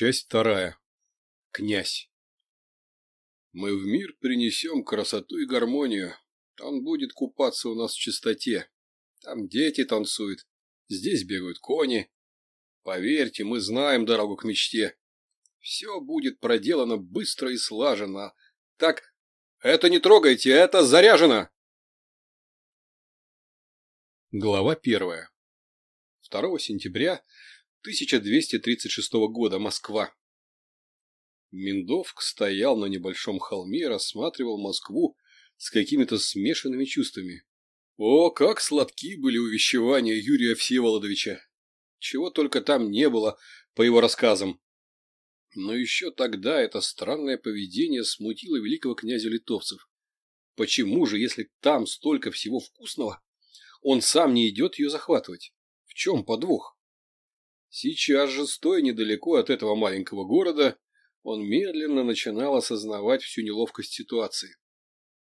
Часть вторая. Князь. Мы в мир принесем красоту и гармонию. Он будет купаться у нас в чистоте. Там дети танцуют, здесь бегают кони. Поверьте, мы знаем дорогу к мечте. Все будет проделано быстро и слаженно. Так, это не трогайте, это заряжено! Глава первая. 2 сентября 1236 года, Москва. Миндовк стоял на небольшом холме и рассматривал Москву с какими-то смешанными чувствами. О, как сладки были увещевания Юрия Всеволодовича! Чего только там не было, по его рассказам. Но еще тогда это странное поведение смутило великого князя литовцев. Почему же, если там столько всего вкусного, он сам не идет ее захватывать? В чем подвох? Сейчас же, стоя недалеко от этого маленького города, он медленно начинал осознавать всю неловкость ситуации.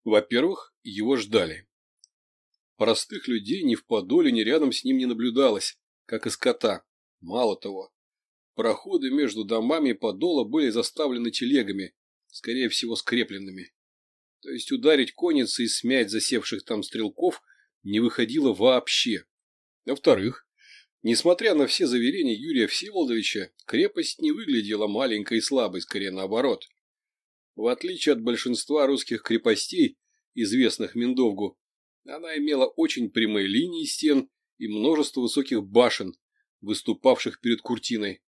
Во-первых, его ждали. Простых людей ни в Подоле, ни рядом с ним не наблюдалось, как и скота. Мало того, проходы между домами Подола были заставлены телегами, скорее всего скрепленными. То есть ударить конницы и смять засевших там стрелков не выходило вообще. Во-вторых, Несмотря на все заверения Юрия Всеволодовича, крепость не выглядела маленькой и слабой, скорее наоборот. В отличие от большинства русских крепостей, известных Миндовгу, она имела очень прямые линии стен и множество высоких башен, выступавших перед куртиной,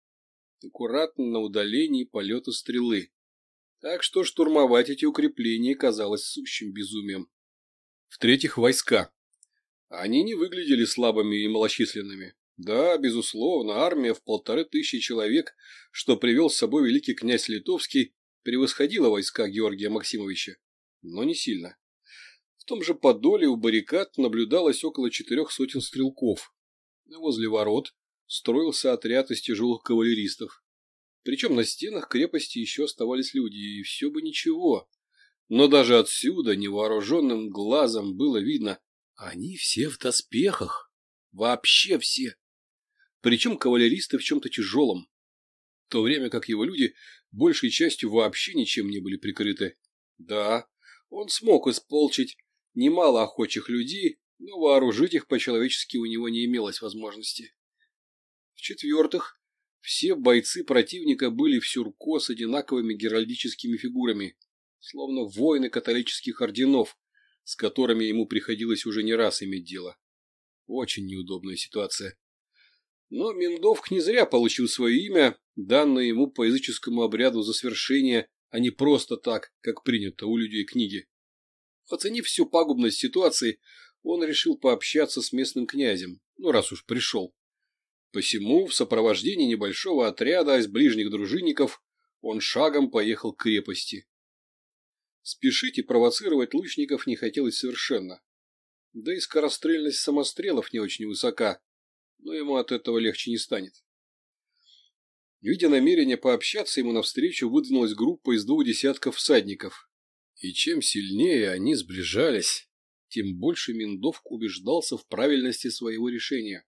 аккуратно на удалении полета стрелы. Так что штурмовать эти укрепления казалось сущим безумием. В-третьих, войска. Они не выглядели слабыми и малочисленными. Да, безусловно, армия в полторы тысячи человек, что привел с собой великий князь Литовский, превосходила войска Георгия Максимовича, но не сильно. В том же Подоле у баррикад наблюдалось около четырех сотен стрелков. Возле ворот строился отряд из тяжелых кавалеристов. Причем на стенах крепости еще оставались люди, и все бы ничего. Но даже отсюда невооруженным глазом было видно, они все в доспехах. Вообще все причем кавалеристы в чем-то тяжелом, в то время как его люди большей частью вообще ничем не были прикрыты. Да, он смог исполчить немало охочих людей, но вооружить их по-человечески у него не имелось возможности. В-четвертых, все бойцы противника были в сюрко с одинаковыми геральдическими фигурами, словно воины католических орденов, с которыми ему приходилось уже не раз иметь дело. Очень неудобная ситуация. Но Миндов не зря получил свое имя, данное ему по языческому обряду за свершение, а не просто так, как принято у людей книги. Оценив всю пагубность ситуации, он решил пообщаться с местным князем, ну раз уж пришел. Посему, в сопровождении небольшого отряда из ближних дружинников, он шагом поехал к крепости. Спешить и провоцировать лучников не хотелось совершенно. Да и скорострельность самострелов не очень высока, но ему от этого легче не станет. Видя намерение пообщаться, ему навстречу выдвинулась группа из двух десятков всадников. И чем сильнее они сближались, тем больше Миндовк убеждался в правильности своего решения.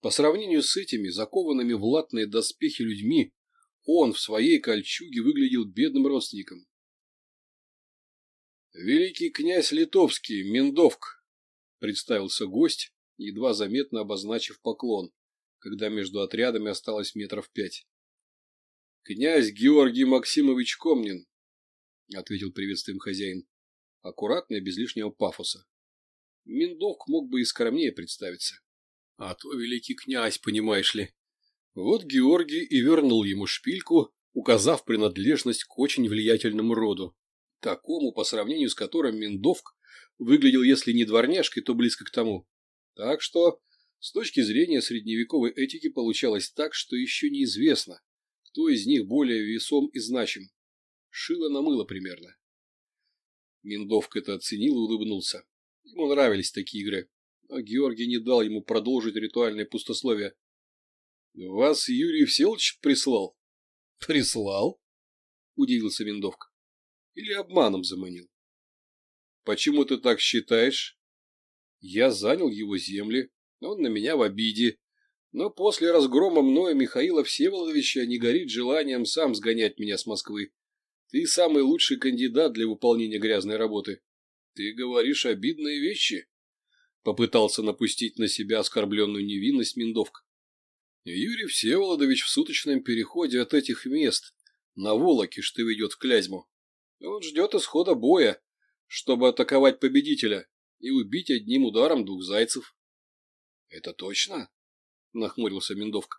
По сравнению с этими, закованными в латные доспехи людьми, он в своей кольчуге выглядел бедным родственником. «Великий князь Литовский, Миндовк», — представился гость, едва заметно обозначив поклон, когда между отрядами осталось метров пять. «Князь Георгий Максимович Комнин», — ответил приветствием хозяин, аккуратно и без лишнего пафоса. Миндовк мог бы и скромнее представиться. А то великий князь, понимаешь ли. Вот Георгий и вернул ему шпильку, указав принадлежность к очень влиятельному роду, такому, по сравнению с которым Миндовк выглядел, если не дворняжкой, то близко к тому. Так что, с точки зрения средневековой этики получалось так, что еще неизвестно, кто из них более весом и значим. Шило на мыло примерно. Миндовк это оценил и улыбнулся. Ему нравились такие игры, но Георгий не дал ему продолжить ритуальное пустословие. — Вас Юрий Всеволодович прислал? — Прислал? — удивился Миндовк. — Или обманом заманил? — Почему ты так считаешь? Я занял его земли, он на меня в обиде. Но после разгрома мною Михаила Всеволодовича не горит желанием сам сгонять меня с Москвы. Ты самый лучший кандидат для выполнения грязной работы. Ты говоришь обидные вещи. Попытался напустить на себя оскорбленную невинность Миндовка. Юрий Всеволодович в суточном переходе от этих мест на Волокиш что ведет в Клязьму. Он ждет исхода боя, чтобы атаковать победителя, и убить одним ударом двух зайцев. — Это точно? — нахмурился Миндовка.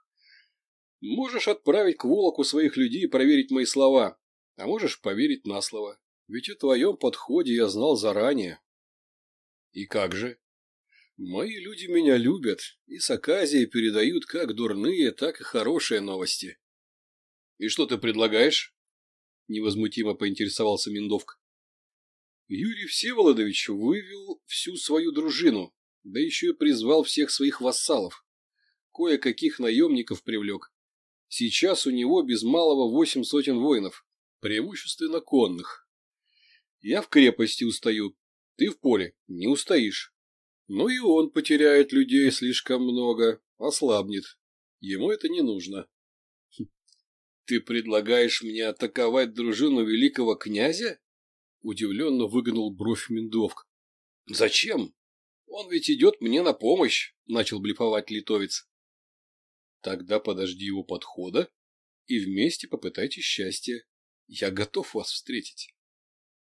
— Можешь отправить к Волоку своих людей и проверить мои слова, а можешь поверить на слово. Ведь о твоем подходе я знал заранее. — И как же? — Мои люди меня любят, и с Аказией передают как дурные, так и хорошие новости. — И что ты предлагаешь? — невозмутимо поинтересовался Миндовка. Юрий Всеволодович вывел всю свою дружину, да еще и призвал всех своих вассалов. Кое-каких наемников привлек. Сейчас у него без малого восемь сотен воинов, преимущественно конных. Я в крепости устаю, ты в поле не устоишь. Ну и он потеряет людей слишком много, ослабнет. Ему это не нужно. Хм. Ты предлагаешь мне атаковать дружину великого князя? удивленно выгнал бровь Миндовк. «Зачем? Он ведь идет мне на помощь!» – начал блефовать литовец. «Тогда подожди его подхода и вместе попытайте счастье. Я готов вас встретить».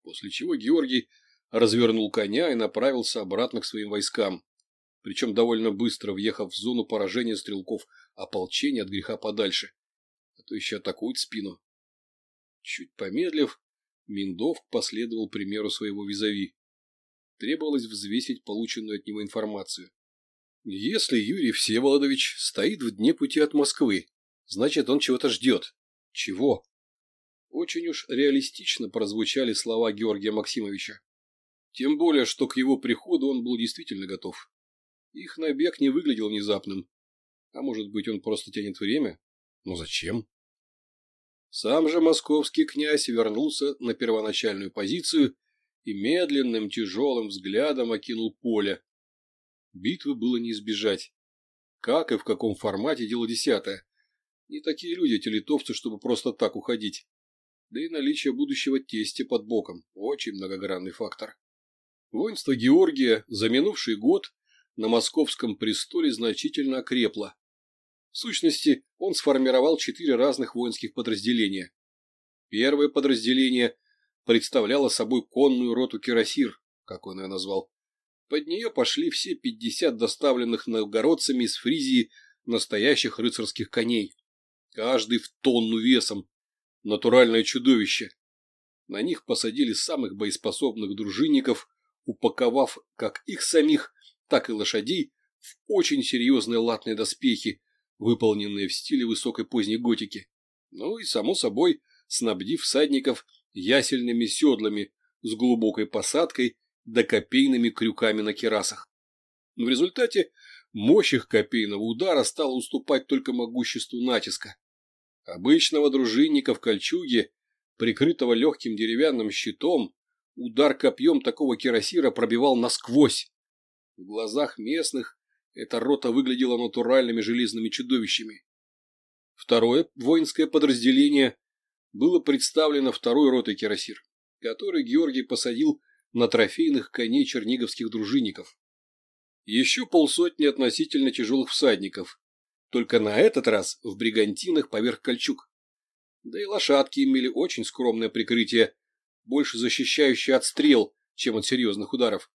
После чего Георгий развернул коня и направился обратно к своим войскам, причем довольно быстро въехав в зону поражения стрелков ополчения от греха подальше, а то еще атакуют спину. Чуть помедлив, Миндов последовал примеру своего визави. Требовалось взвесить полученную от него информацию. Если Юрий Всеволодович стоит в дне пути от Москвы, значит он чего-то ждет. Чего? Очень уж реалистично прозвучали слова Георгия Максимовича. Тем более, что к его приходу он был действительно готов. Их набег не выглядел внезапным. А может быть, он просто тянет время? Но зачем? Сам же московский князь вернулся на первоначальную позицию и медленным тяжелым взглядом окинул поле. Битвы было не избежать. Как и в каком формате дело десятое. Не такие люди эти литовцы, чтобы просто так уходить. Да и наличие будущего тестя под боком – очень многогранный фактор. Воинство Георгия за минувший год на московском престоле значительно окрепло сущности, он сформировал четыре разных воинских подразделения. Первое подразделение представляло собой конную роту Кирасир, как он ее назвал. Под нее пошли все 50 доставленных новгородцами из Фризии настоящих рыцарских коней, каждый в тонну весом. Натуральное чудовище. На них посадили самых боеспособных дружинников, упаковав как их самих, так и лошадей в очень серьезные латные доспехи, выполненные в стиле высокой поздней готики, ну и, само собой, снабдив всадников ясельными седлами с глубокой посадкой да копейными крюками на керасах. Но в результате мощь их копейного удара стала уступать только могуществу натиска. Обычного дружинника в кольчуге, прикрытого легким деревянным щитом, удар копьем такого кирасира пробивал насквозь. В глазах местных эта рота выглядела натуральными железными чудовищами. Второе воинское подразделение было представлено второй ротой Кирасир, которую Георгий посадил на трофейных коней черниговских дружинников. Еще полсотни относительно тяжелых всадников, только на этот раз в бригантинах поверх кольчуг. Да и лошадки имели очень скромное прикрытие, больше защищающее от стрел, чем от серьезных ударов.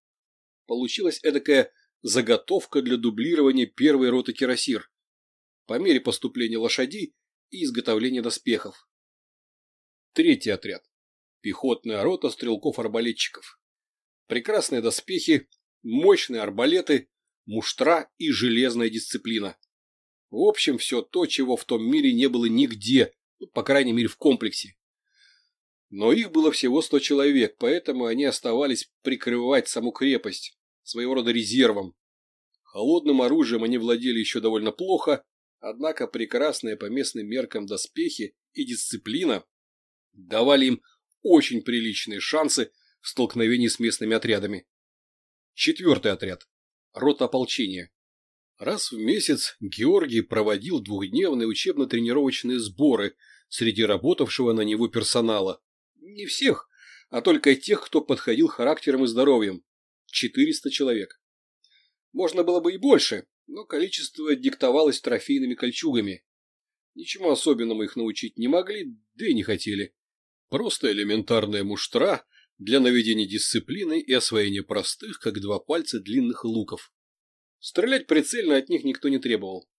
Получилось эдакое заготовка для дублирования первой роты кирасир по мере поступления лошадей и изготовления доспехов. Третий отряд. Пехотная рота стрелков-арбалетчиков. Прекрасные доспехи, мощные арбалеты, муштра и железная дисциплина. В общем, все то, чего в том мире не было нигде, ну, по крайней мере в комплексе. Но их было всего 100 человек, поэтому они оставались прикрывать саму крепость своего рода резервом. Холодным оружием они владели еще довольно плохо, однако прекрасные по местным меркам доспехи и дисциплина давали им очень приличные шансы в столкновении с местными отрядами. Четвертый отряд. Рота ополчения. Раз в месяц Георгий проводил двухдневные учебно-тренировочные сборы среди работавшего на него персонала. Не всех, а только тех, кто подходил характером и здоровьем. 400 человек. Можно было бы и больше, но количество диктовалось трофейными кольчугами. Ничему особенному их научить не могли, да и не хотели. Просто элементарная муштра для наведения дисциплины и освоения простых, как два пальца, длинных луков. Стрелять прицельно от них никто не требовал.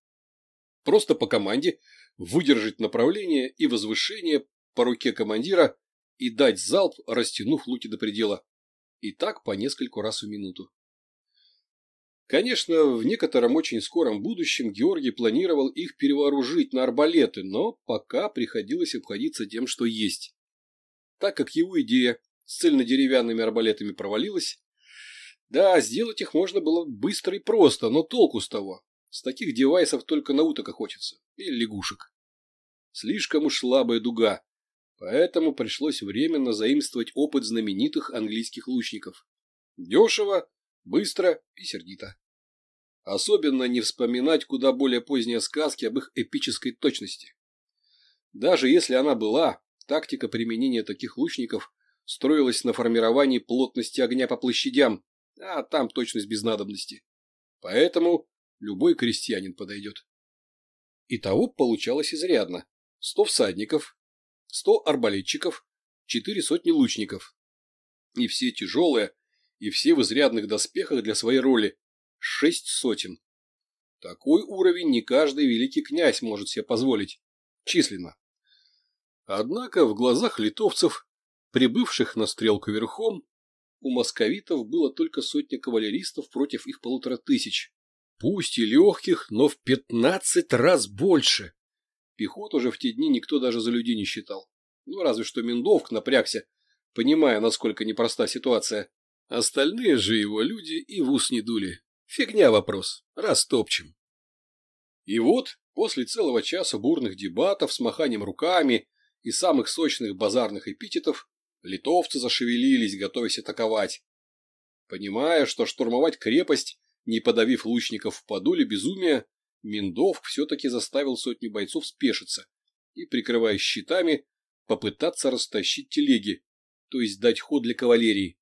Просто по команде выдержать направление и возвышение по руке командира и дать залп, растянув луки до предела. И так по нескольку раз в минуту. Конечно, в некотором очень скором будущем Георгий планировал их перевооружить на арбалеты, но пока приходилось обходиться тем, что есть. Так как его идея с цельнодеревянными арбалетами провалилась, да, сделать их можно было быстро и просто, но толку с того. С таких девайсов только на уток охотится. И лягушек. Слишком уж слабая дуга поэтому пришлось временно заимствовать опыт знаменитых английских лучников. Дешево, быстро и сердито. Особенно не вспоминать куда более поздние сказки об их эпической точности. Даже если она была, тактика применения таких лучников строилась на формировании плотности огня по площадям, а там точность без надобности. Поэтому любой крестьянин подойдет. Итого получалось изрядно. Сто всадников, сто арбалетчиков, четыре сотни лучников. И все тяжелые, и все в изрядных доспехах для своей роли. Шесть сотен. Такой уровень не каждый великий князь может себе позволить. Численно. Однако в глазах литовцев, прибывших на стрелку верхом, у московитов было только сотня кавалеристов против их полутора тысяч. Пусть и легких, но в пятнадцать раз больше. Пехот уже в те дни никто даже за людей не считал. Ну, разве что Миндовк напрягся, понимая, насколько непроста ситуация. Остальные же его люди и в ус не дули. Фигня вопрос. Растопчем. И вот, после целого часа бурных дебатов с маханием руками и самых сочных базарных эпитетов, литовцы зашевелились, готовясь атаковать. Понимая, что штурмовать крепость, не подавив лучников в подоле безумия, Миндов все-таки заставил сотни бойцов спешиться и, прикрывая щитами, попытаться растащить телеги, то есть дать ход для кавалерии.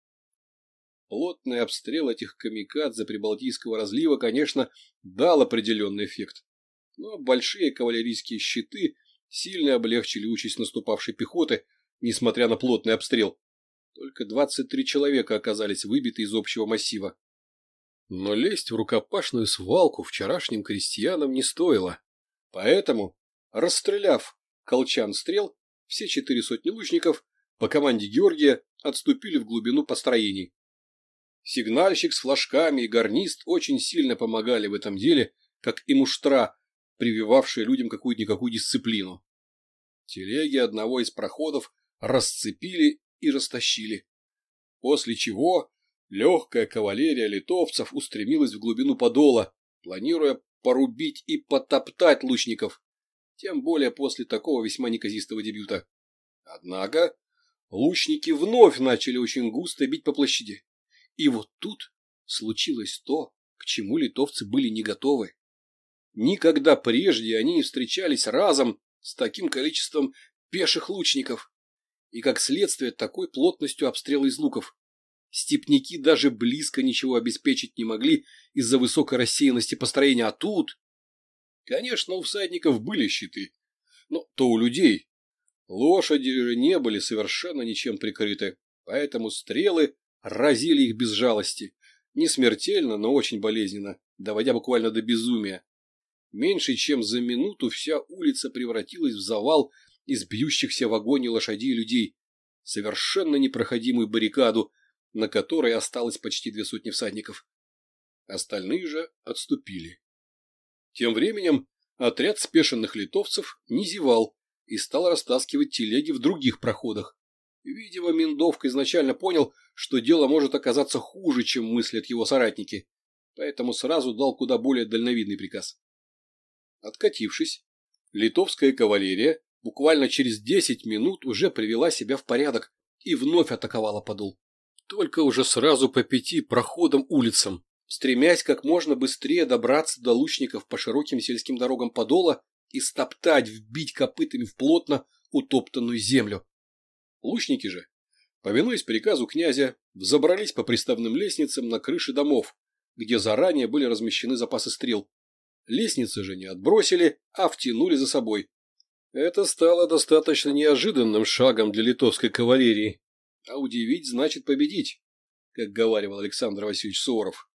Плотный обстрел этих камикадзе Прибалтийского разлива, конечно, дал определенный эффект, но большие кавалерийские щиты сильно облегчили участь наступавшей пехоты, несмотря на плотный обстрел. Только 23 человека оказались выбиты из общего массива. Но лезть в рукопашную свалку вчерашним крестьянам не стоило. Поэтому, расстреляв колчан стрел, все четыре сотни лучников по команде Георгия отступили в глубину построений. Сигнальщик с флажками и гарнист очень сильно помогали в этом деле, как и муштра, прививавшие людям какую-никакую дисциплину. Телеги одного из проходов расцепили и растащили, после чего Легкая кавалерия литовцев устремилась в глубину подола, планируя порубить и потоптать лучников, тем более после такого весьма неказистого дебюта. Однако лучники вновь начали очень густо бить по площади. И вот тут случилось то, к чему литовцы были не готовы. Никогда прежде они не встречались разом с таким количеством пеших лучников и, как следствие, такой плотностью обстрела из луков. Степняки даже близко ничего обеспечить не могли из-за высокой рассеянности построения, а тут... Конечно, у всадников были щиты, но то у людей. Лошади же не были совершенно ничем прикрыты, поэтому стрелы разили их без жалости. Не смертельно, но очень болезненно, доводя буквально до безумия. Меньше чем за минуту вся улица превратилась в завал из бьющихся в огонь лошадей и людей. Совершенно непроходимую баррикаду – на которой осталось почти две сотни всадников. Остальные же отступили. Тем временем отряд спешенных литовцев не зевал и стал растаскивать телеги в других проходах. Видимо, Миндовка изначально понял, что дело может оказаться хуже, чем мыслят его соратники, поэтому сразу дал куда более дальновидный приказ. Откатившись, литовская кавалерия буквально через 10 минут уже привела себя в порядок и вновь атаковала подул. Только уже сразу по пяти проходам улицам, стремясь как можно быстрее добраться до лучников по широким сельским дорогам Подола и стоптать, вбить копытами в плотно утоптанную землю. Лучники же, повинуясь приказу князя, взобрались по приставным лестницам на крыши домов, где заранее были размещены запасы стрел. Лестницы же не отбросили, а втянули за собой. Это стало достаточно неожиданным шагом для литовской кавалерии, а удивить значит победить, как говаривал Александр Васильевич Суворов.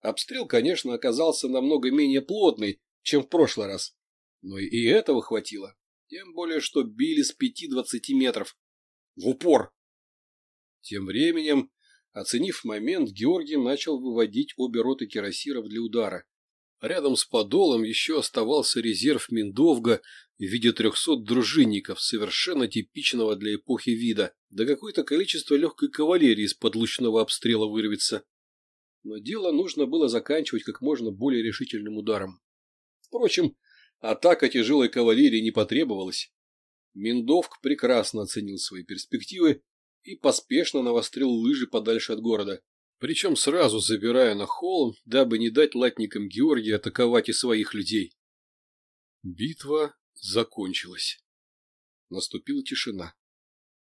Обстрел, конечно, оказался намного менее плотный, чем в прошлый раз. Но и этого хватило. Тем более, что били с 5-20 метров. В упор. Тем временем, оценив момент, Георгий начал выводить обе роты кирасиров для удара. Рядом с подолом еще оставался резерв Миндовга в виде трехсот дружинников, совершенно типичного для эпохи вида, да какое-то количество легкой кавалерии из подлучного обстрела вырвется. Но дело нужно было заканчивать как можно более решительным ударом. Впрочем, атака тяжелой кавалерии не потребовалась. Миндовк прекрасно оценил свои перспективы и поспешно навострил лыжи подальше от города, причем сразу забирая на холм, дабы не дать латникам Георгия атаковать и своих людей. Битва Закончилось. Наступила тишина.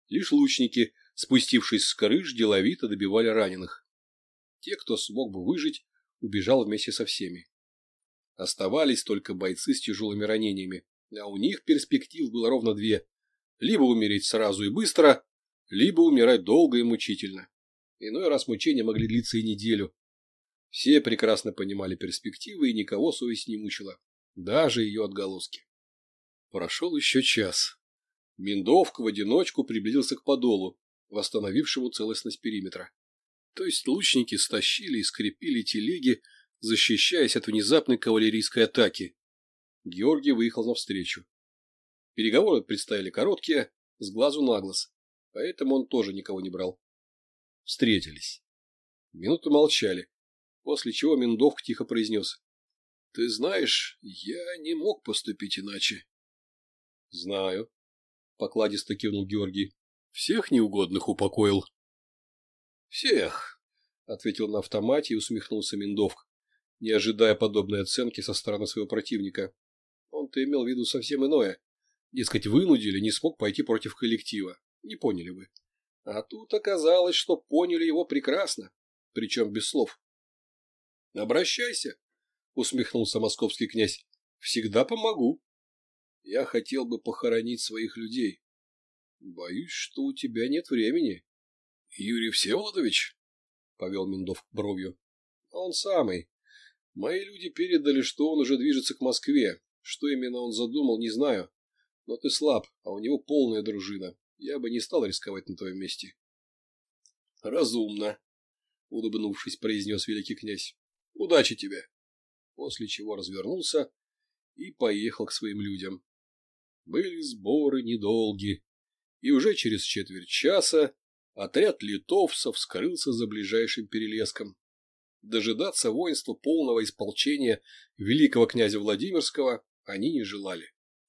Лишь лучники, спустившись с крыш, деловито добивали раненых. Те, кто смог бы выжить, убежал вместе со всеми. Оставались только бойцы с тяжелыми ранениями, а у них перспектив было ровно две. Либо умереть сразу и быстро, либо умирать долго и мучительно. Иной раз мучения могли длиться и неделю. Все прекрасно понимали перспективы, и никого совесть не мучила, даже ее отголоски. Прошел еще час. Миндовка в одиночку приблизился к подолу, восстановившему целостность периметра. То есть лучники стащили и скрепили телеги, защищаясь от внезапной кавалерийской атаки. Георгий выехал навстречу. Переговоры представили короткие, с глазу на глаз, поэтому он тоже никого не брал. Встретились. Минуты молчали, после чего Миндовк тихо произнес. — Ты знаешь, я не мог поступить иначе. Знаю. Покладисто кивнул Георгий. Всех неугодных упокоил. Всех, ответил на автомате и усмехнулся Миндовк, не ожидая подобной оценки со стороны своего противника. Он-то имел в виду совсем иное. Дескать, вынудили, не смог пойти против коллектива. Не поняли вы. А тут оказалось, что поняли его прекрасно, причем без слов. «Обращайся», — усмехнулся московский князь. «Всегда помогу». Я хотел бы похоронить своих людей. Боюсь, что у тебя нет времени. Юрий Всеволодович? Повел Миндов бровью. Он самый. Мои люди передали, что он уже движется к Москве. Что именно он задумал, не знаю. Но ты слаб, а у него полная дружина. Я бы не стал рисковать на твоем месте. Разумно, улыбнувшись, произнес великий князь. Удачи тебе. После чего развернулся и поехал к своим людям. Были сборы недолги, и уже через четверть часа отряд литовцев скрылся за ближайшим перелеском. Дожидаться воинства полного исполчения великого князя Владимирского они не желали.